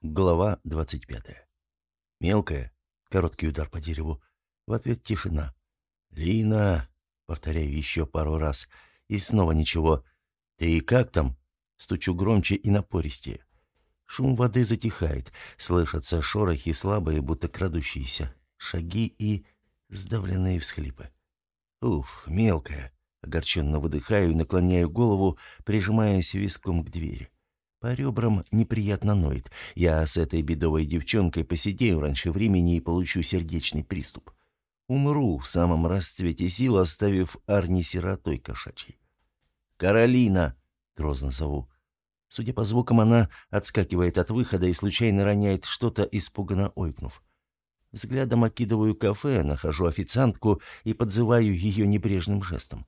Глава 25. Мелкая. Короткий удар по дереву. В ответ тишина. «Лина!» — повторяю еще пару раз. И снова ничего. «Ты как там?» Стучу громче и напористее. Шум воды затихает. Слышатся шорохи, слабые, будто крадущиеся. Шаги и сдавленные всхлипы. «Уф, мелкая!» Огорченно выдыхаю и наклоняю голову, прижимаясь виском к двери. По ребрам неприятно ноет. Я с этой бедовой девчонкой посидею раньше времени и получу сердечный приступ. Умру в самом расцвете сил, оставив Арни сиротой кошачьей. «Каролина!» — грозно зову. Судя по звукам, она отскакивает от выхода и случайно роняет что-то, испуганно ойкнув. Взглядом окидываю кафе, нахожу официантку и подзываю ее небрежным жестом.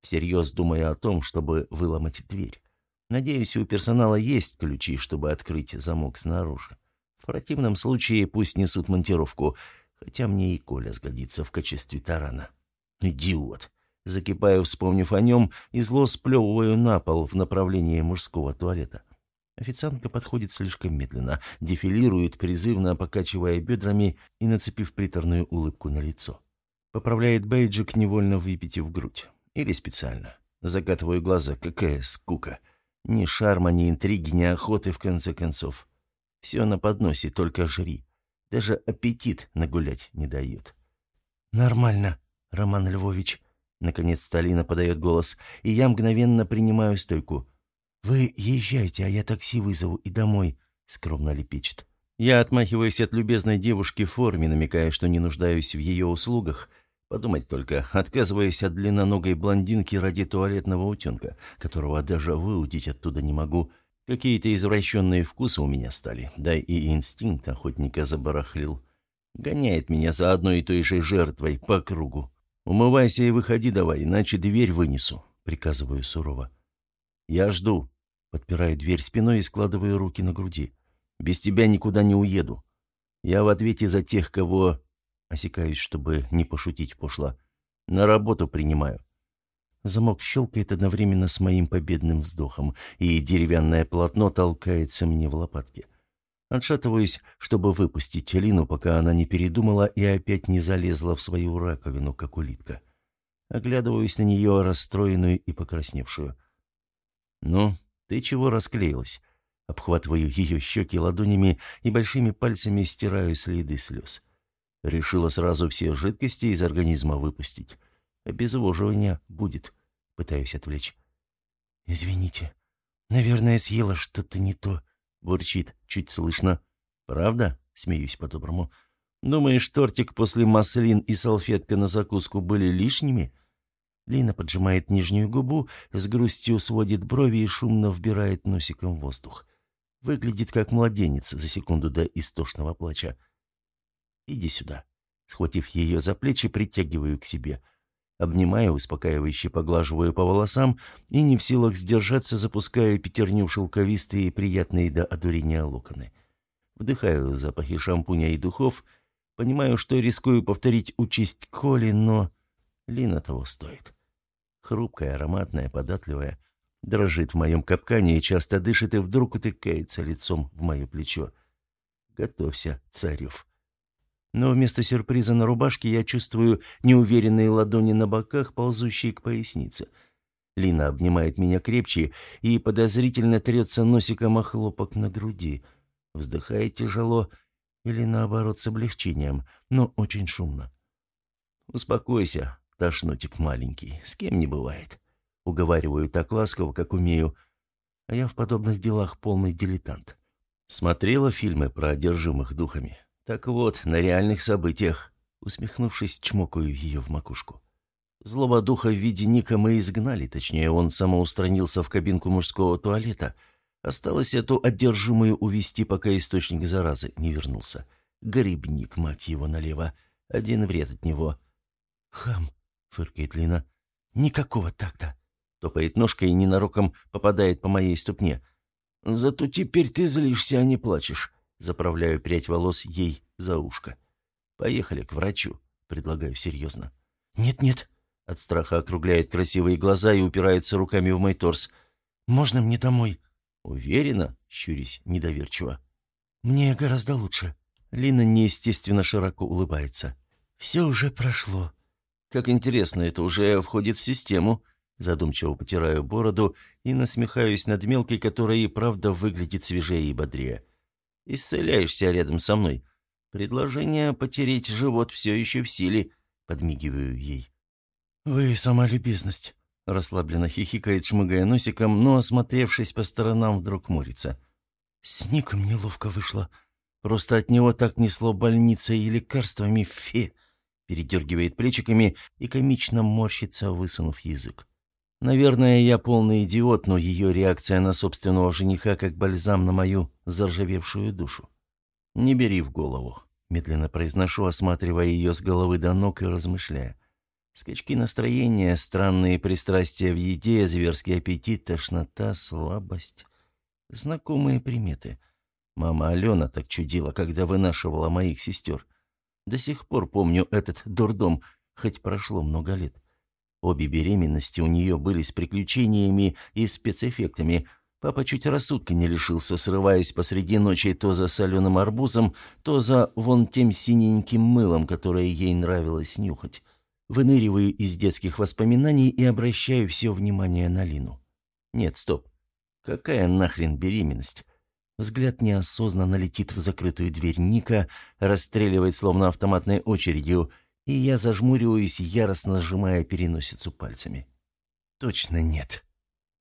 Всерьез думая о том, чтобы выломать дверь. Надеюсь, у персонала есть ключи, чтобы открыть замок снаружи. В противном случае пусть несут монтировку, хотя мне и Коля сгодится в качестве тарана. Идиот! Закипаю, вспомнив о нем, и зло сплевываю на пол в направлении мужского туалета. Официантка подходит слишком медленно, дефилирует, призывно покачивая бедрами и нацепив приторную улыбку на лицо. Поправляет бейджик, невольно выпитив грудь. Или специально. Закатываю глаза. Какая скука. Ни шарма, ни интриги, ни охоты, в конце концов. Все на подносе, только жри. Даже аппетит нагулять не дают. «Нормально, Роман Львович», — наконец Сталина подает голос, и я мгновенно принимаю стойку. «Вы езжайте, а я такси вызову и домой», — скромно лепечет. Я отмахиваюсь от любезной девушки в форме, намекая, что не нуждаюсь в ее услугах, Подумать только, отказываясь от длинноногой блондинки ради туалетного утенка, которого даже выудить оттуда не могу. Какие-то извращенные вкусы у меня стали, да и инстинкт охотника забарахлил. Гоняет меня за одной и той же жертвой по кругу. «Умывайся и выходи давай, иначе дверь вынесу», — приказываю сурово. «Я жду», — подпираю дверь спиной и складываю руки на груди. «Без тебя никуда не уеду. Я в ответе за тех, кого Осекаюсь, чтобы не пошутить пошло. На работу принимаю. Замок щелкает одновременно с моим победным вздохом, и деревянное полотно толкается мне в лопатки. Отшатываюсь, чтобы выпустить Лину, пока она не передумала и опять не залезла в свою раковину, как улитка. Оглядываюсь на нее, расстроенную и покрасневшую. «Ну, ты чего расклеилась?» Обхватываю ее щеки ладонями и большими пальцами стираю следы слез. Решила сразу все жидкости из организма выпустить. Обезвоживание будет. Пытаюсь отвлечь. «Извините. Наверное, съела что-то не то», — бурчит, чуть слышно. «Правда?» — смеюсь по-доброму. «Думаешь, тортик после маслин и салфетка на закуску были лишними?» Лина поджимает нижнюю губу, с грустью сводит брови и шумно вбирает носиком воздух. Выглядит как младенец за секунду до истошного плача. Иди сюда». Схватив ее за плечи, притягиваю к себе. Обнимаю, успокаивающе поглаживаю по волосам и, не в силах сдержаться, запускаю пятерню в шелковистые и приятные до одурения локоны. Вдыхаю запахи шампуня и духов, понимаю, что рискую повторить участь Коли, но Лина того стоит. Хрупкая, ароматная, податливая, дрожит в моем капкане и часто дышит, и вдруг утыкается лицом в мое плечо. «Готовься, Царев». Но вместо сюрприза на рубашке я чувствую неуверенные ладони на боках, ползущие к пояснице. Лина обнимает меня крепче и подозрительно трется носиком о хлопок на груди. Вздыхает тяжело или, наоборот, с облегчением, но очень шумно. «Успокойся, тошнотик маленький, с кем не бывает». Уговариваю так ласково, как умею, а я в подобных делах полный дилетант. Смотрела фильмы про одержимых духами. Так вот, на реальных событиях, усмехнувшись, чмокаю ее в макушку. Злого духа в виде Ника мы изгнали, точнее, он самоустранился в кабинку мужского туалета. Осталось эту одержимую увести, пока источник заразы не вернулся. Грибник, мать его, налево. Один вред от него. «Хам!» — фыркает Лина. «Никакого такта!» Топает ножкой и ненароком попадает по моей ступне. «Зато теперь ты злишься, а не плачешь. Заправляю прядь волос ей за ушко. «Поехали к врачу», — предлагаю серьезно. «Нет-нет», — от страха округляет красивые глаза и упирается руками в мой торс. «Можно мне домой?» «Уверена?» — щурясь недоверчиво. «Мне гораздо лучше». Лина неестественно широко улыбается. «Все уже прошло». «Как интересно, это уже входит в систему». Задумчиво потираю бороду и насмехаюсь над мелкой, которая и правда выглядит свежее и бодрее. «Исцеляешься рядом со мной. Предложение потереть живот все еще в силе», — подмигиваю ей. «Вы сама любезность», — расслабленно хихикает, шмыгая носиком, но, осмотревшись по сторонам, вдруг морится. «С Ником неловко вышло. Просто от него так несло больницей и лекарствами фе», — передергивает плечиками и комично морщится, высунув язык. Наверное, я полный идиот, но ее реакция на собственного жениха как бальзам на мою заржавевшую душу. «Не бери в голову», — медленно произношу, осматривая ее с головы до ног и размышляя. Скачки настроения, странные пристрастия в еде, зверский аппетит, тошнота, слабость. Знакомые приметы. Мама Алена так чудила, когда вынашивала моих сестер. До сих пор помню этот дурдом, хоть прошло много лет. Обе беременности у нее были с приключениями и спецэффектами. Папа чуть рассудка не лишился, срываясь посреди ночи то за соленым арбузом, то за вон тем синеньким мылом, которое ей нравилось нюхать. Выныриваю из детских воспоминаний и обращаю все внимание на Лину. Нет, стоп. Какая нахрен беременность? Взгляд неосознанно летит в закрытую дверь Ника, расстреливает словно автоматной очередью, и я зажмуриваюсь, яростно сжимая переносицу пальцами. Точно нет.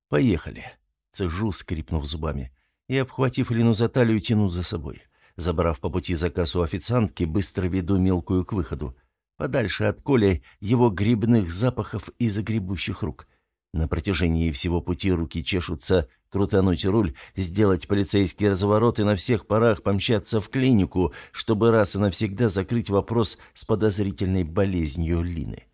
Поехали. Цежу, скрипнув зубами. И, обхватив Лину за талию, тяну за собой. Забрав по пути заказ у официантки, быстро веду мелкую к выходу подальше от Коли, его грибных запахов и загребущих рук. На протяжении всего пути руки чешутся крутануть руль, сделать полицейский разворот и на всех парах помчаться в клинику, чтобы раз и навсегда закрыть вопрос с подозрительной болезнью Лины.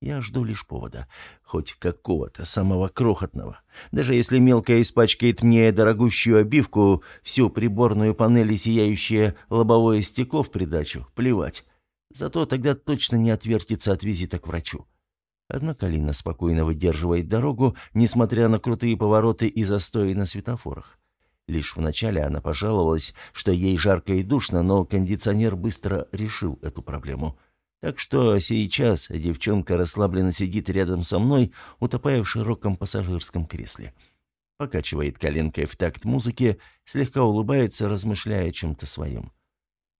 Я жду лишь повода, хоть какого-то, самого крохотного. Даже если мелкая испачкает мне дорогущую обивку, всю приборную панель и сияющее лобовое стекло в придачу, плевать. Зато тогда точно не отвертится от визита к врачу. Однако Лина спокойно выдерживает дорогу, несмотря на крутые повороты и застои на светофорах. Лишь вначале она пожаловалась, что ей жарко и душно, но кондиционер быстро решил эту проблему. Так что сейчас девчонка расслабленно сидит рядом со мной, утопая в широком пассажирском кресле. Покачивает коленкой в такт музыки, слегка улыбается, размышляя о чем-то своем.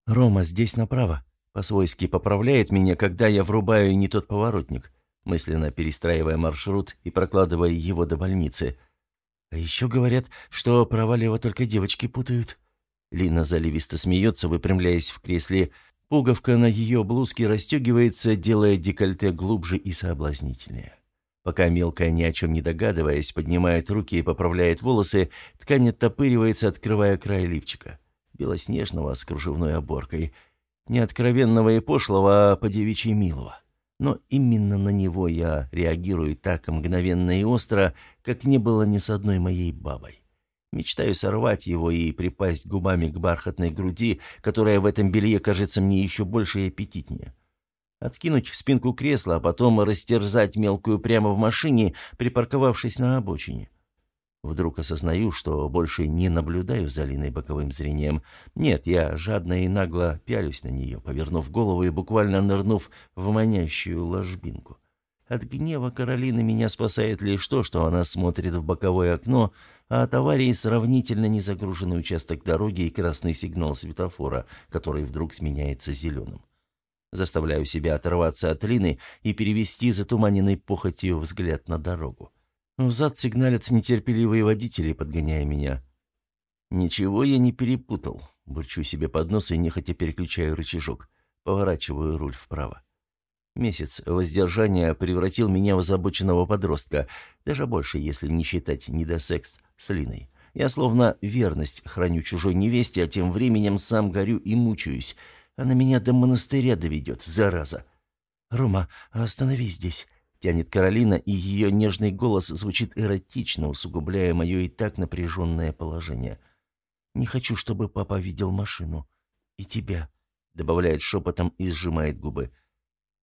«Рома, здесь направо», по-свойски поправляет меня, когда я врубаю не тот поворотник, мысленно перестраивая маршрут и прокладывая его до больницы. А еще говорят, что проваливо только девочки путают. Лина заливисто смеется, выпрямляясь в кресле. Пуговка на ее блузке расстегивается, делая декольте глубже и соблазнительнее. Пока мелкая, ни о чем не догадываясь, поднимает руки и поправляет волосы, ткань оттопыривается, открывая край лифчика. Белоснежного с кружевной оборкой – не откровенного и пошлого, а по-девичьи милого. Но именно на него я реагирую так мгновенно и остро, как не было ни с одной моей бабой. Мечтаю сорвать его и припасть губами к бархатной груди, которая в этом белье кажется мне еще больше и аппетитнее. Откинуть в спинку кресла, а потом растерзать мелкую прямо в машине, припарковавшись на обочине. Вдруг осознаю, что больше не наблюдаю за Линой боковым зрением. Нет, я жадно и нагло пялюсь на нее, повернув голову и буквально нырнув в манящую ложбинку. От гнева Каролины меня спасает лишь то, что она смотрит в боковое окно, а от аварии сравнительно незагруженный участок дороги и красный сигнал светофора, который вдруг сменяется зеленым. Заставляю себя оторваться от Лины и перевести затуманенный похотью взгляд на дорогу. Взад сигналят нетерпеливые водители, подгоняя меня. Ничего я не перепутал. Бурчу себе под нос и нехотя переключаю рычажок. Поворачиваю руль вправо. Месяц воздержания превратил меня в озабоченного подростка. Даже больше, если не считать недосекс с Линой. Я словно верность храню чужой невесте, а тем временем сам горю и мучаюсь. Она меня до монастыря доведет, зараза. «Рома, остановись здесь. Тянет Каролина, и ее нежный голос звучит эротично, усугубляя мое и так напряженное положение. «Не хочу, чтобы папа видел машину. И тебя», — добавляет шепотом и сжимает губы.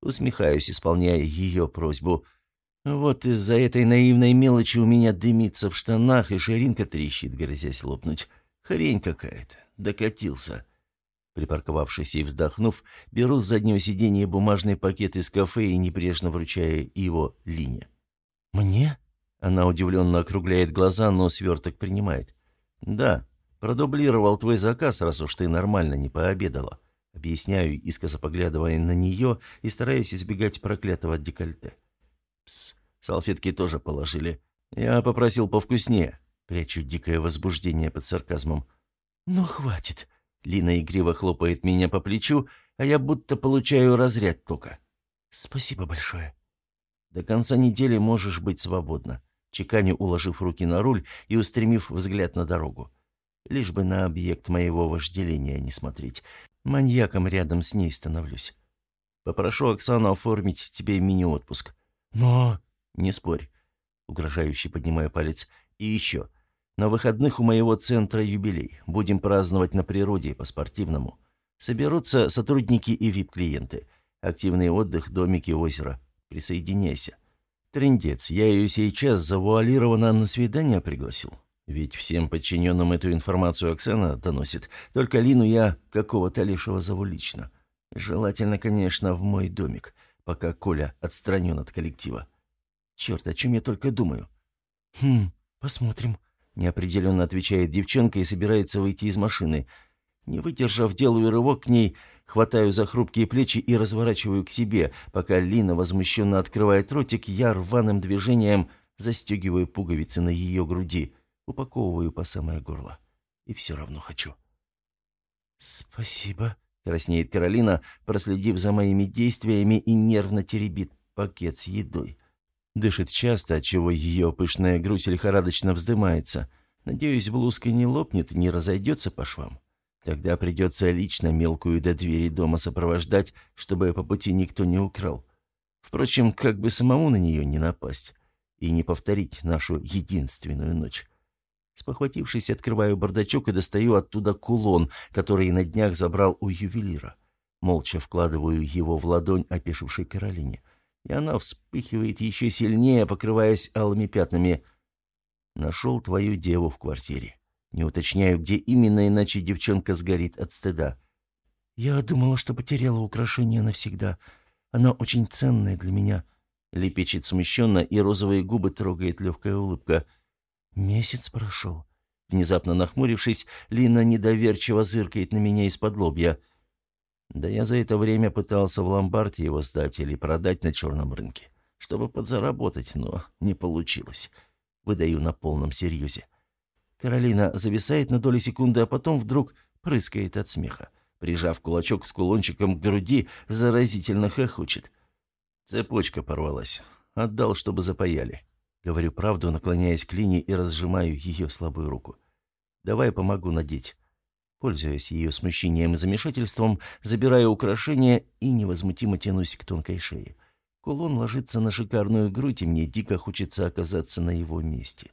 Усмехаюсь, исполняя ее просьбу. Вот из-за этой наивной мелочи у меня дымится в штанах, и ширинка трещит, грозясь лопнуть. Хрень какая-то. докатился. Припарковавшись и вздохнув, беру с заднего сиденья бумажный пакет из кафе и небрежно вручаю его Лине. «Мне?» Она удивленно округляет глаза, но сверток принимает. «Да, продублировал твой заказ, раз уж ты нормально не пообедала». Объясняю, искоса поглядывая на нее и стараюсь избегать проклятого декольте. «Пс, салфетки тоже положили. Я попросил повкуснее». Прячу дикое возбуждение под сарказмом. «Ну, хватит». Лина игриво хлопает меня по плечу, а я будто получаю разряд тока. «Спасибо большое». «До конца недели можешь быть свободна», чеканю, уложив руки на руль и устремив взгляд на дорогу. Лишь бы на объект моего вожделения не смотреть. Маньяком рядом с ней становлюсь. Попрошу Оксану оформить тебе мини-отпуск. Но... Не спорь. Угрожающе поднимаю палец. И еще. На выходных у моего центра юбилей. Будем праздновать на природе, по-спортивному. Соберутся сотрудники и вип-клиенты. Активный отдых, домики, озеро. Присоединяйся. Трендец, я ее сейчас завуалированно на свидание пригласил. Ведь всем подчиненным эту информацию Оксана доносит. Только Лину я какого-то лишего зову лично. Желательно, конечно, в мой домик, пока Коля отстранен от коллектива. Черт, о чем я только думаю. «Хм, посмотрим», — неопределенно отвечает девчонка и собирается выйти из машины. Не выдержав, делаю рывок к ней, хватаю за хрупкие плечи и разворачиваю к себе. Пока Лина возмущенно открывает ротик, я рваным движением застегиваю пуговицы на ее груди — упаковываю по самое горло. И все равно хочу. «Спасибо», — краснеет Каролина, проследив за моими действиями и нервно теребит пакет с едой. Дышит часто, отчего ее пышная грудь лихорадочно вздымается. Надеюсь, блузка не лопнет не разойдется по швам. Тогда придется лично мелкую до двери дома сопровождать, чтобы по пути никто не украл. Впрочем, как бы самому на нее не напасть и не повторить нашу единственную ночь. Спохватившись, открываю бардачок и достаю оттуда кулон, который на днях забрал у ювелира. Молча вкладываю его в ладонь опешившей Каролине. И она вспыхивает еще сильнее, покрываясь алыми пятнами. «Нашел твою деву в квартире. Не уточняю, где именно, иначе девчонка сгорит от стыда». «Я думала, что потеряла украшение навсегда. Оно очень ценное для меня», — лепечет смущенно, и розовые губы трогает легкая улыбка — «Месяц прошел». Внезапно нахмурившись, Лина недоверчиво зыркает на меня из-под лобья. Да я за это время пытался в ломбард его сдать или продать на черном рынке, чтобы подзаработать, но не получилось. Выдаю на полном серьезе. Каролина зависает на доли секунды, а потом вдруг прыскает от смеха. Прижав кулачок с кулончиком к груди, заразительно хохочет. Цепочка порвалась. Отдал, чтобы запаяли. Говорю правду, наклоняясь к Лине и разжимаю ее слабую руку. «Давай помогу надеть». Пользуясь ее смущением и замешательством, забираю украшение и невозмутимо тянусь к тонкой шее. Кулон ложится на шикарную грудь, и мне дико хочется оказаться на его месте.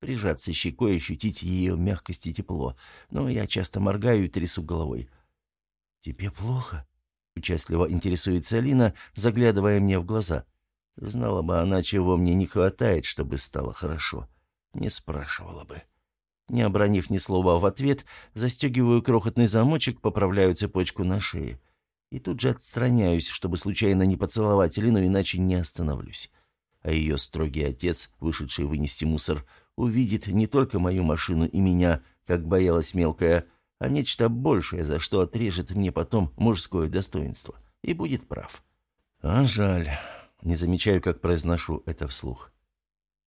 Прижаться щекой, ощутить ее мягкость и тепло. Но я часто моргаю и трясу головой. «Тебе плохо?» — участливо интересуется Алина, заглядывая мне в глаза — Знала бы она, чего мне не хватает, чтобы стало хорошо. Не спрашивала бы. Не обронив ни слова в ответ, застегиваю крохотный замочек, поправляю цепочку на шее. И тут же отстраняюсь, чтобы случайно не поцеловать Лину, иначе не остановлюсь. А ее строгий отец, вышедший вынести мусор, увидит не только мою машину и меня, как боялась мелкая, а нечто большее, за что отрежет мне потом мужское достоинство. И будет прав. А жаль. Не замечаю, как произношу это вслух.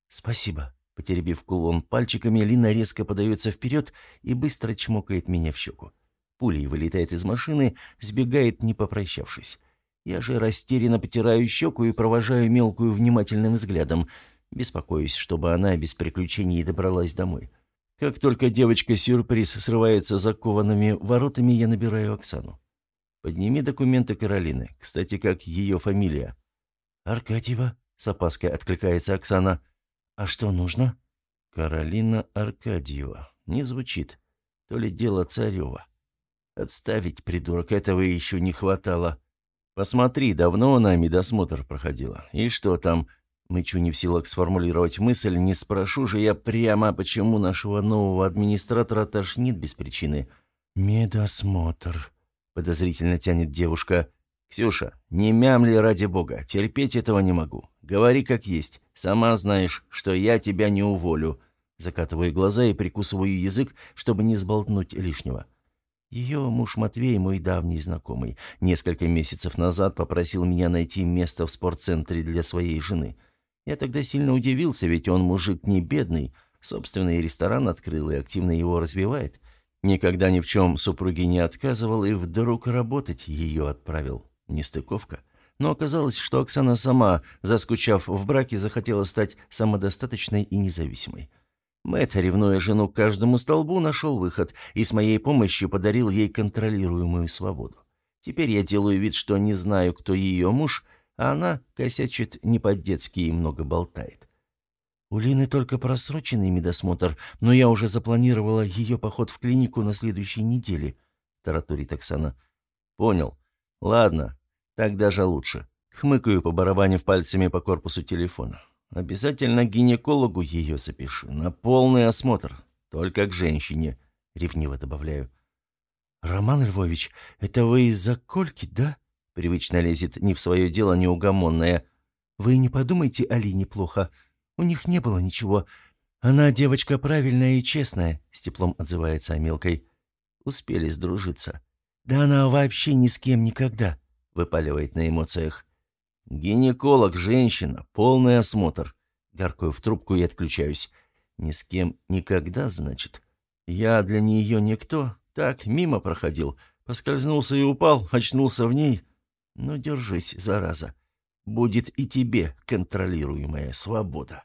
«Спасибо». Потеребив кулон пальчиками, Лина резко подается вперед и быстро чмокает меня в щеку. Пулей вылетает из машины, сбегает, не попрощавшись. Я же растерянно потираю щеку и провожаю мелкую внимательным взглядом, беспокоюсь, чтобы она без приключений добралась домой. Как только девочка-сюрприз срывается закованными воротами, я набираю Оксану. «Подними документы Каролины. Кстати, как ее фамилия?» «Аркадьева?» — с опаской откликается Оксана. «А что нужно?» «Каролина Аркадьева. Не звучит. То ли дело Царева. Отставить, придурок, этого еще не хватало. Посмотри, давно она медосмотр проходила. И что там?» Мычу не в силах сформулировать мысль, не спрошу же я прямо, почему нашего нового администратора тошнит без причины. «Медосмотр», — подозрительно тянет девушка. «Ксюша, не мямли ради бога, терпеть этого не могу. Говори как есть. Сама знаешь, что я тебя не уволю». Закатываю глаза и прикусываю язык, чтобы не сболтнуть лишнего. Ее муж Матвей, мой давний знакомый, несколько месяцев назад попросил меня найти место в спортцентре для своей жены. Я тогда сильно удивился, ведь он мужик не бедный, собственный ресторан открыл и активно его развивает. Никогда ни в чем супруге не отказывал и вдруг работать ее отправил. Нестыковка. Но оказалось, что Оксана сама, заскучав в браке, захотела стать самодостаточной и независимой. Мэтт, ревнуя жену к каждому столбу, нашел выход и с моей помощью подарил ей контролируемую свободу. Теперь я делаю вид, что не знаю, кто ее муж, а она косячит не по-детски и много болтает. У Лины только просроченный медосмотр, но я уже запланировала ее поход в клинику на следующей неделе, — таратурит Оксана. Понял. Ладно, так даже лучше. Хмыкаю по барабане в пальцами по корпусу телефона. Обязательно гинекологу ее запиши, на полный осмотр. Только к женщине, ревниво добавляю. «Роман Львович, это вы из-за Кольки, да?» Привычно лезет не в свое дело неугомонная. «Вы не подумайте Алине плохо. У них не было ничего. Она девочка правильная и честная», — с теплом отзывается о мелкой. Успели сдружиться. «Да она вообще ни с кем никогда», — выпаливает на эмоциях. «Гинеколог, женщина, полный осмотр». Гаркаю в трубку и отключаюсь. «Ни с кем никогда, значит. Я для нее никто. Так, мимо проходил. Поскользнулся и упал, очнулся в ней. Ну, держись, зараза. Будет и тебе контролируемая свобода».